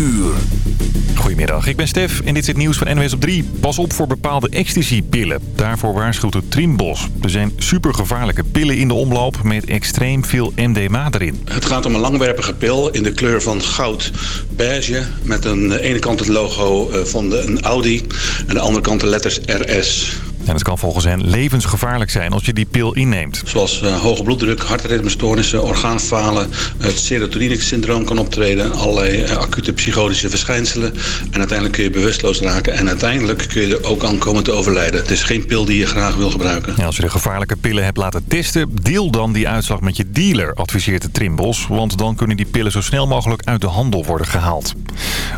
uur. Goedemiddag, ik ben Stef en dit is het nieuws van NWS op 3. Pas op voor bepaalde ecstasy-pillen. Daarvoor waarschuwt het Trimbos. Er zijn supergevaarlijke pillen in de omloop met extreem veel MDMA erin. Het gaat om een langwerpige pil in de kleur van goud beige... met aan de ene kant het logo eh, van de, een Audi en de andere kant de letters RS... En het kan volgens hen levensgevaarlijk zijn als je die pil inneemt. Zoals uh, hoge bloeddruk, hartritmestoornissen, orgaanfalen, het serotonine-syndroom kan optreden, allerlei uh, acute psychotische verschijnselen. En uiteindelijk kun je bewusteloos raken en uiteindelijk kun je er ook aan komen te overlijden. Het is geen pil die je graag wil gebruiken. Als je de gevaarlijke pillen hebt laten testen, deel dan die uitslag met je dealer, adviseert de Trimbos. Want dan kunnen die pillen zo snel mogelijk uit de handel worden gehaald.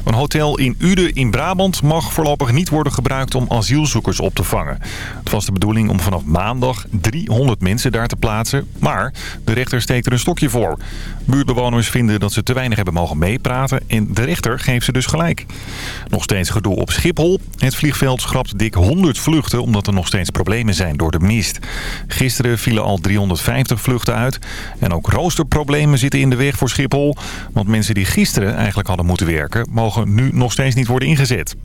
Een hotel in Uden in Brabant mag voorlopig niet worden gebruikt om asielzoekers op te vangen. Het was de bedoeling om vanaf maandag 300 mensen daar te plaatsen. Maar de rechter steekt er een stokje voor. Buurtbewoners vinden dat ze te weinig hebben mogen meepraten. En de rechter geeft ze dus gelijk. Nog steeds gedoe op Schiphol. Het vliegveld schrapt dik 100 vluchten omdat er nog steeds problemen zijn door de mist. Gisteren vielen al 350 vluchten uit. En ook roosterproblemen zitten in de weg voor Schiphol. Want mensen die gisteren eigenlijk hadden moeten werken... mogen nu nog steeds niet worden ingezet.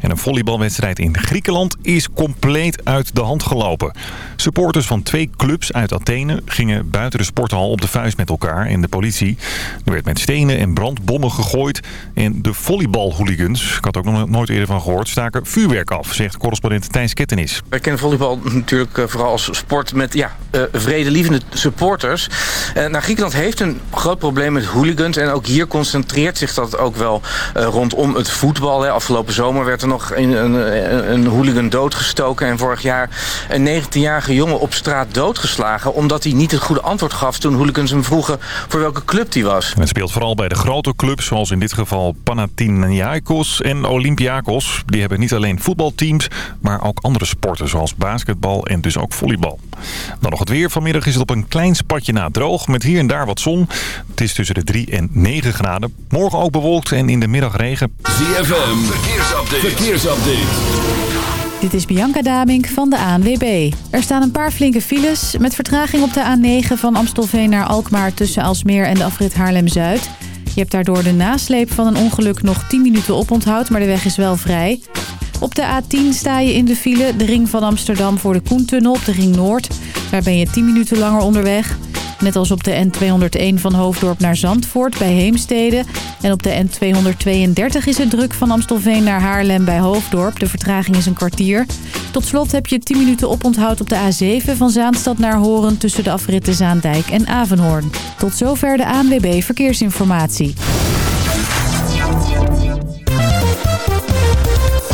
En een volleybalwedstrijd in Griekenland is compleet uit de hand gelopen. Supporters van twee clubs uit Athene gingen buiten de sporthal op de vuist met elkaar en de politie. Er werd met stenen en brandbommen gegooid. En de volleybalhooligans, ik had ook nog nooit eerder van gehoord, staken vuurwerk af, zegt correspondent Thijs Kettenis. Wij kennen volleybal natuurlijk eh, vooral als sport met ja, uh, vredelievende supporters. Uh, Griekenland heeft een groot probleem met hooligans en ook hier concentreert zich dat ook wel rondom het voetbal. Hè. Afgelopen zomer werd er nog een, een, een hooligan doodgestoken en vorig jaar een 19-jarige jongen op straat doodgeslagen omdat hij niet het goede antwoord gaf toen hooligans hem vroegen voor welke club hij was. Het speelt vooral bij de grote clubs, zoals in dit geval Panathinaikos en Olympiakos. Die hebben niet alleen voetbalteams, maar ook andere sporten zoals basketbal en dus ook volleybal. Dan nog het weer. Vanmiddag is het op een klein spatje na droog, met hier en daar wat zon. Het is tussen de 3 en 9 graden. Morgen ook bewolkt en in de middag regen. ZFM, verkeersupdate. verkeersupdate. Dit is Bianca Damink van de ANWB. Er staan een paar flinke files met vertraging op de A9 van Amstelveen naar Alkmaar... tussen Alsmeer en de afrit Haarlem-Zuid. Je hebt daardoor de nasleep van een ongeluk nog 10 minuten oponthoud, maar de weg is wel vrij. Op de A10 sta je in de file, de ring van Amsterdam voor de Koentunnel op de ring Noord. Daar ben je 10 minuten langer onderweg. Net als op de N201 van Hoofddorp naar Zandvoort bij Heemstede. En op de N232 is het druk van Amstelveen naar Haarlem bij Hoofddorp. De vertraging is een kwartier. Tot slot heb je 10 minuten oponthoud op de A7 van Zaanstad naar Horen... tussen de afritten Zaandijk en Avenhoorn. Tot zover de ANWB Verkeersinformatie.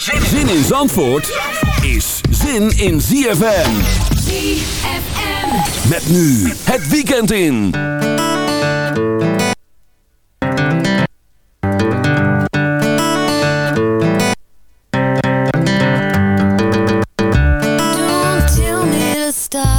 Zin in Zandvoort is zin in ZFM. ZFM. Met nu het weekend in. Don't tell me to stop.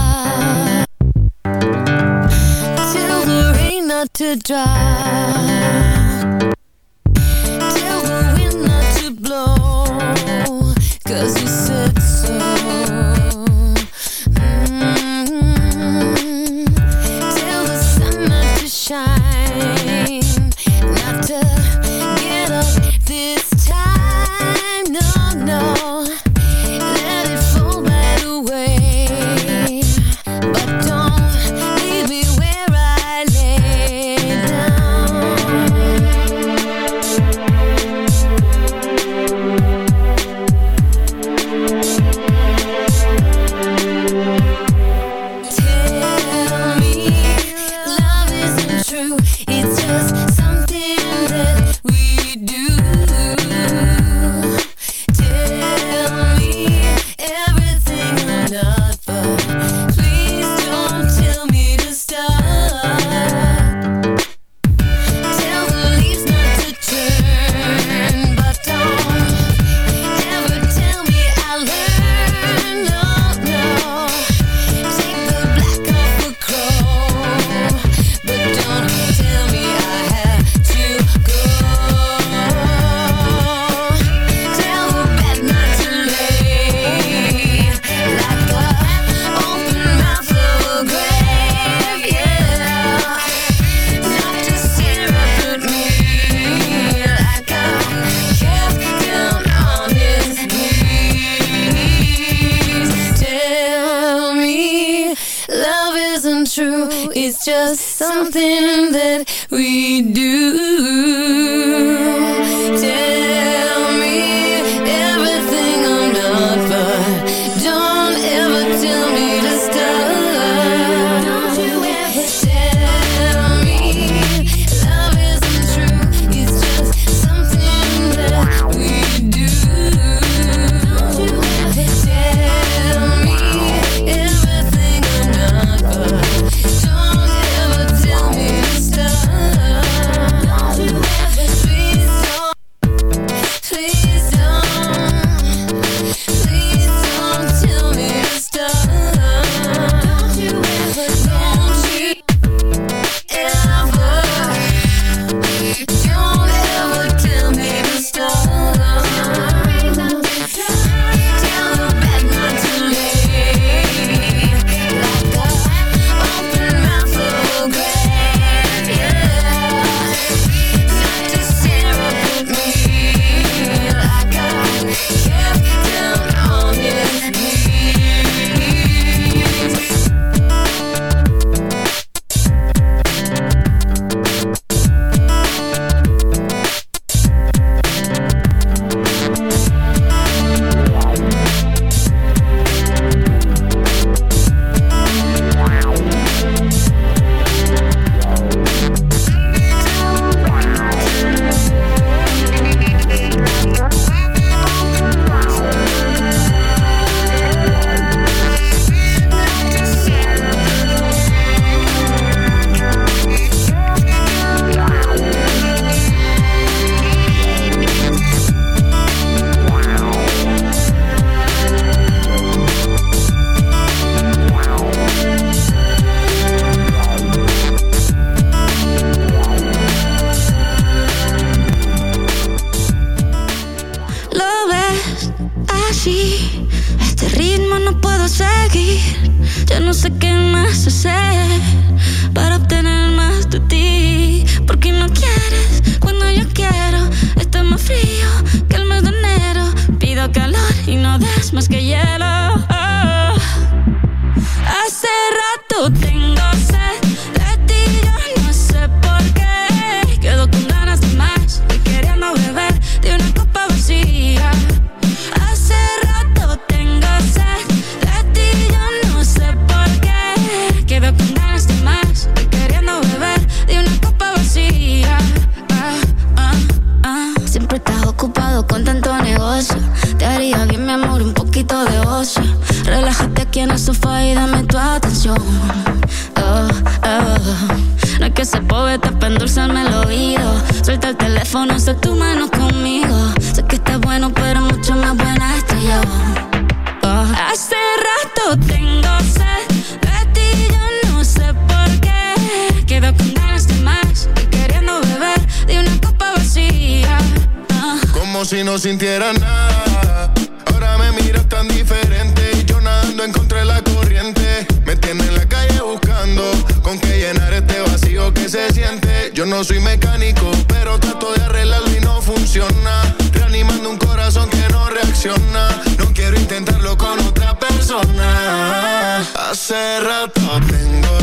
isn't true. It's just something that we do.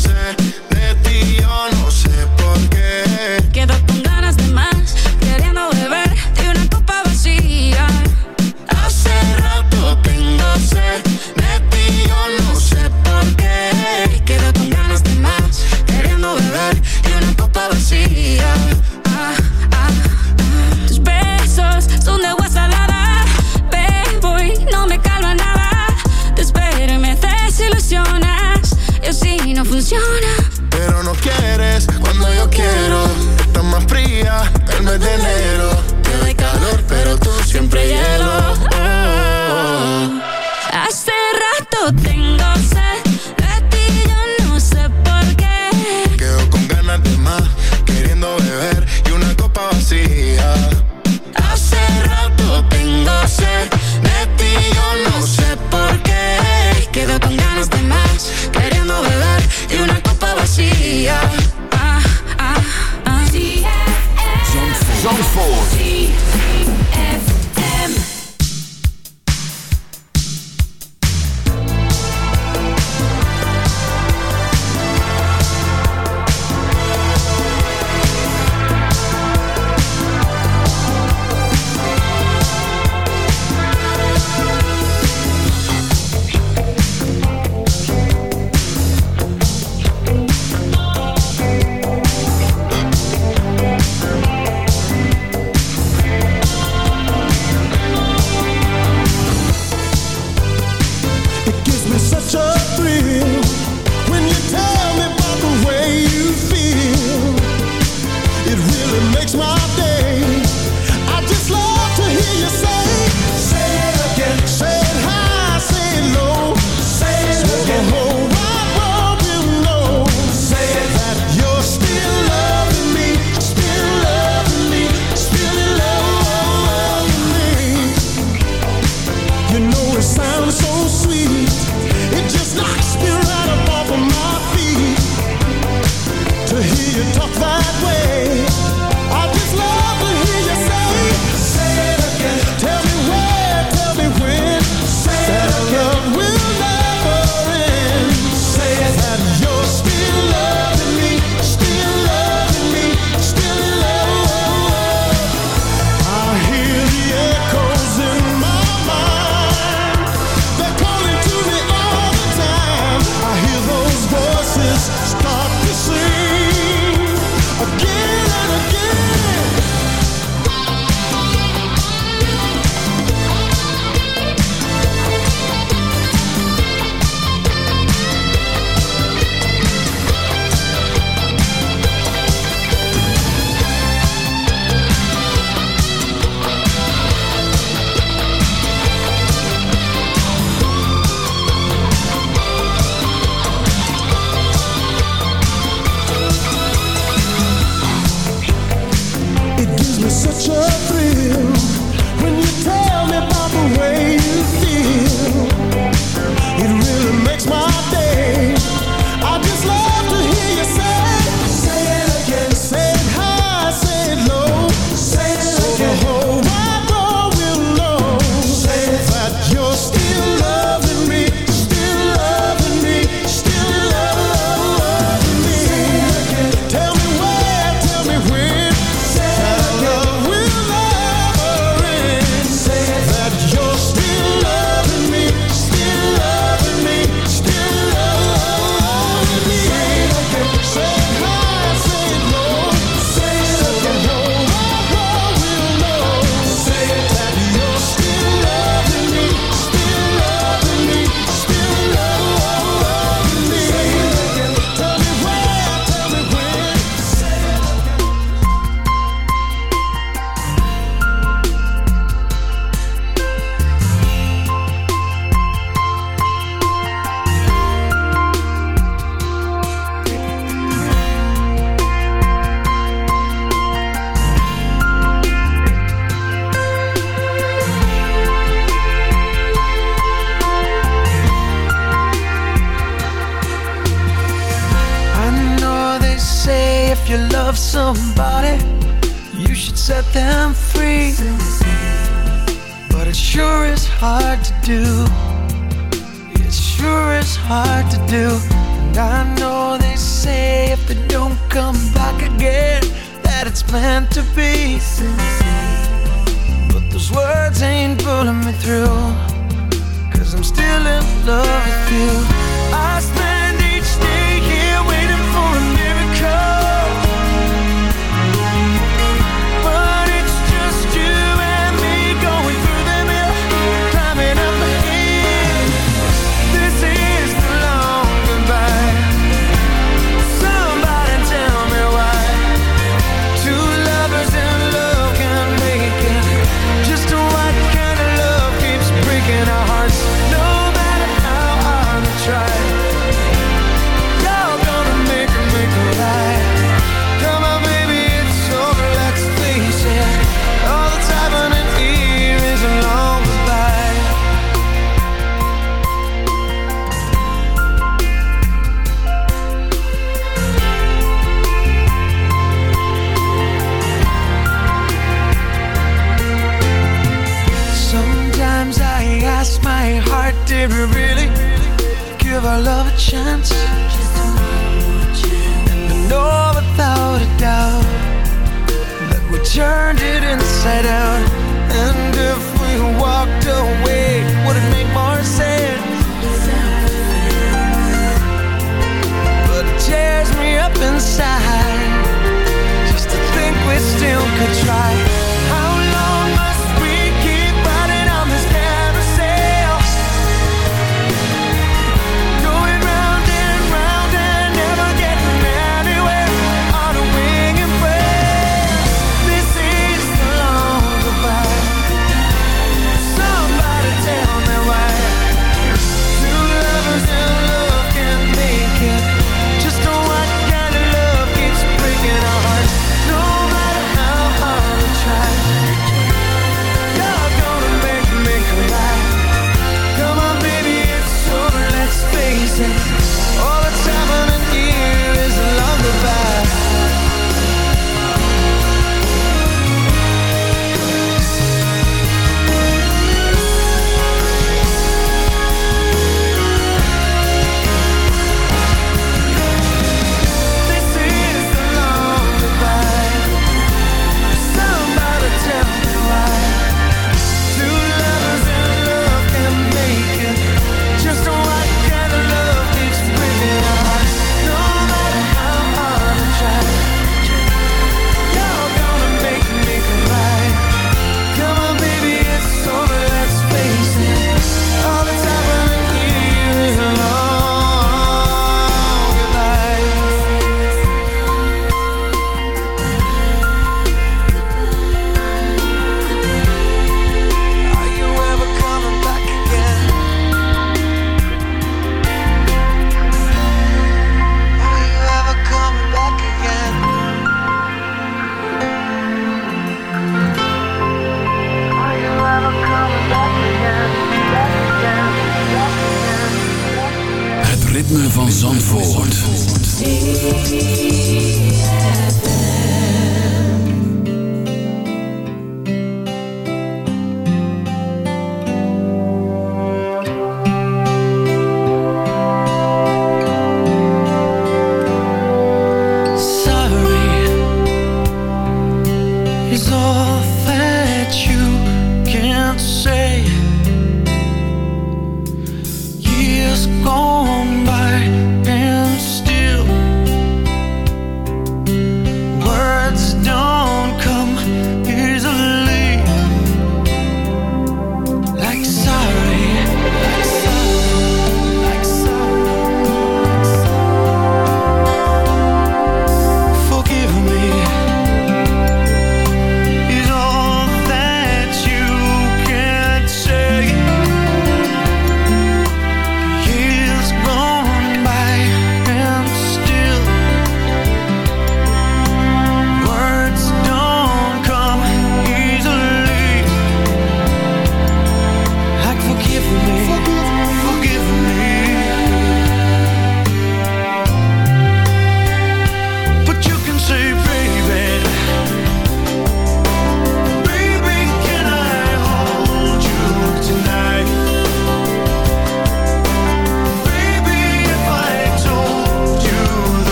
say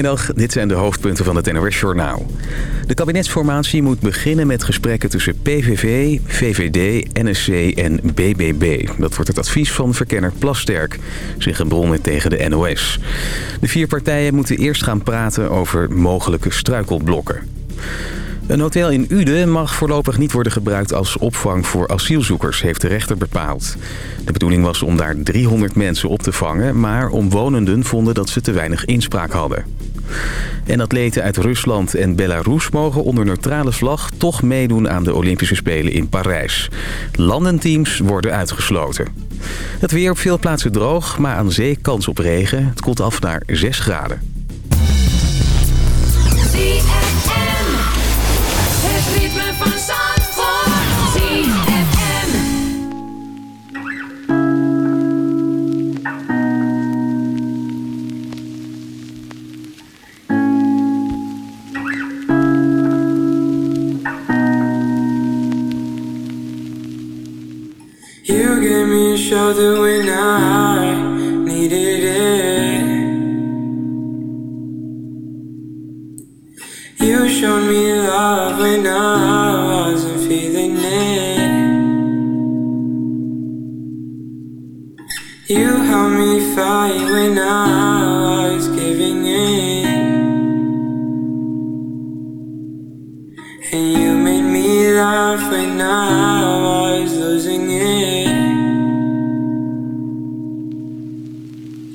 Goedemiddag, dit zijn de hoofdpunten van het NOS-journaal. De kabinetsformatie moet beginnen met gesprekken tussen PVV, VVD, NSC en BBB. Dat wordt het advies van verkenner Plasterk, zeggen bronnen tegen de NOS. De vier partijen moeten eerst gaan praten over mogelijke struikelblokken. Een hotel in Uden mag voorlopig niet worden gebruikt als opvang voor asielzoekers, heeft de rechter bepaald. De bedoeling was om daar 300 mensen op te vangen, maar omwonenden vonden dat ze te weinig inspraak hadden. En atleten uit Rusland en Belarus mogen onder neutrale vlag toch meedoen aan de Olympische Spelen in Parijs. Landenteams worden uitgesloten. Het weer op veel plaatsen droog, maar aan zee kans op regen. Het komt af naar 6 graden. When I needed it. You showed me love when I wasn't feeling it. You helped me fight when I was giving in. And you made me laugh when I was losing it.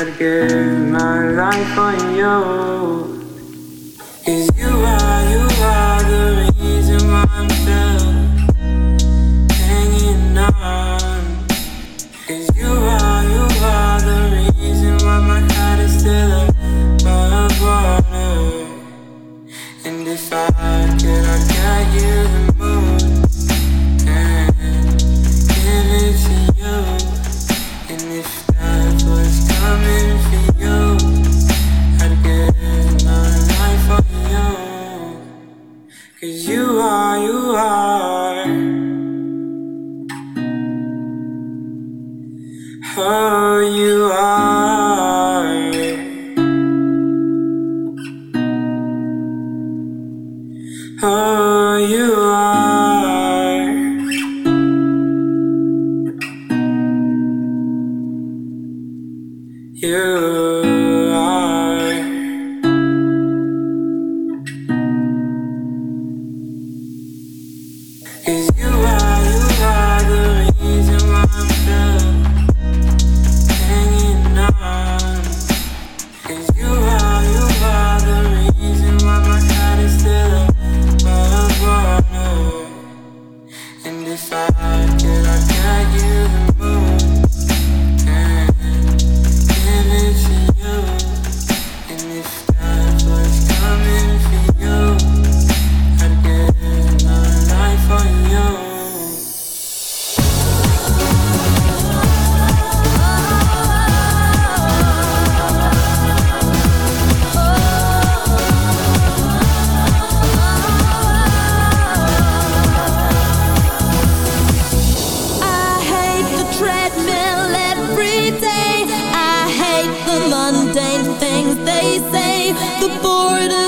I'd give my life on you. the border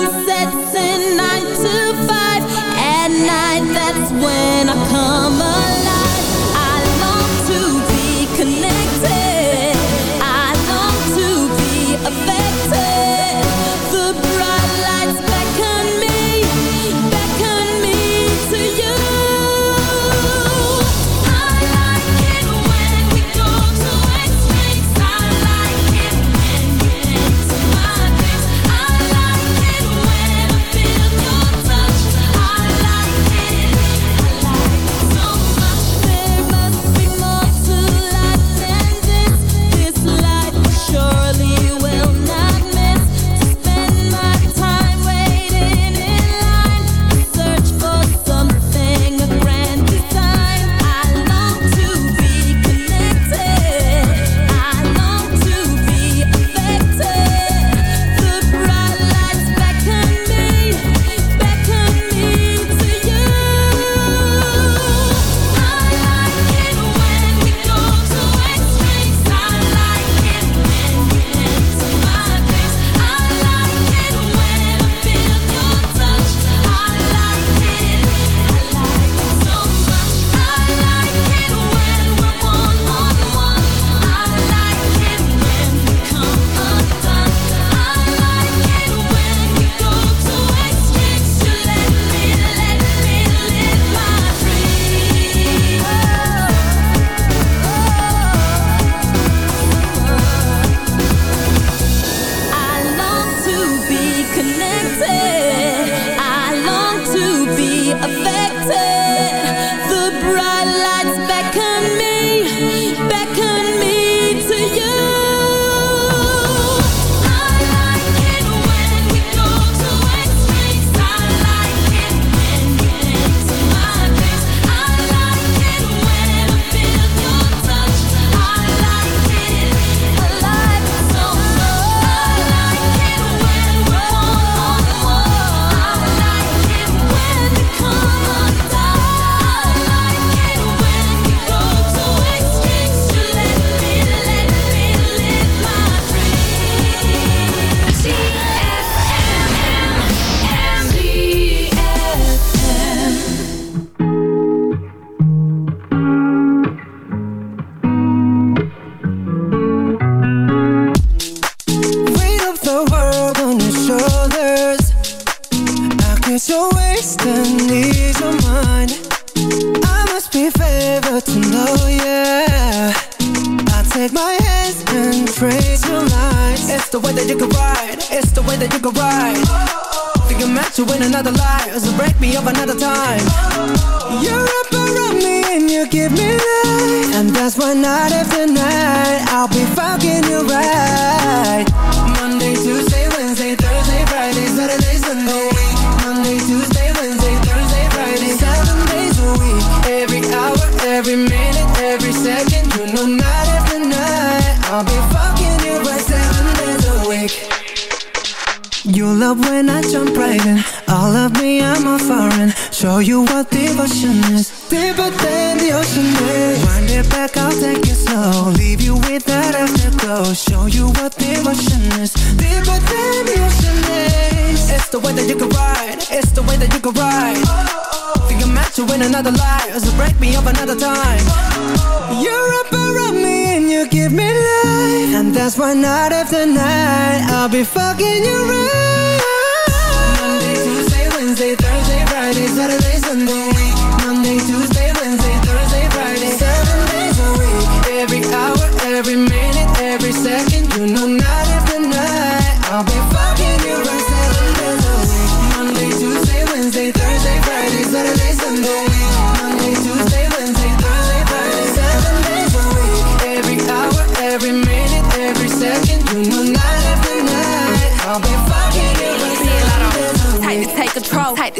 afterglow Show you what devotion is. Deeper than the ocean is. It's the way that you can ride. It's the way that you can ride. Oh, Think I'm meant to win another life. So break me up another time. Oh, You're up around me and you give me life. And that's why night after night I'll be fucking you right. Monday, Tuesday, Wednesday, Thursday,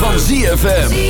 van ZFM.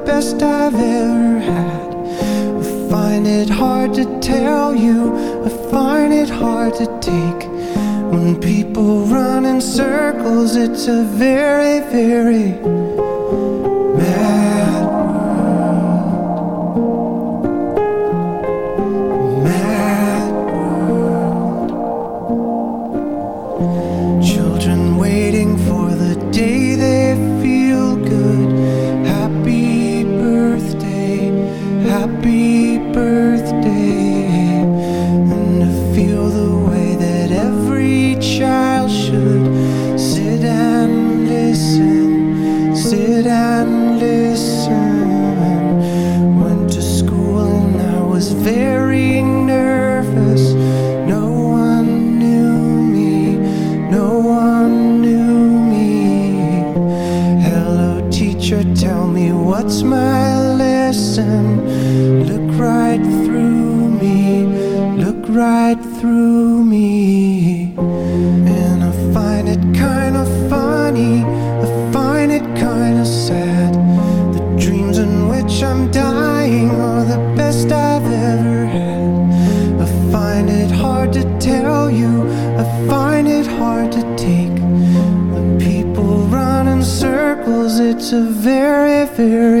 best I've ever had. I find it hard to tell you, I find it hard to take. When people run in circles, it's a very, very to take. When people run in circles, it's a very, very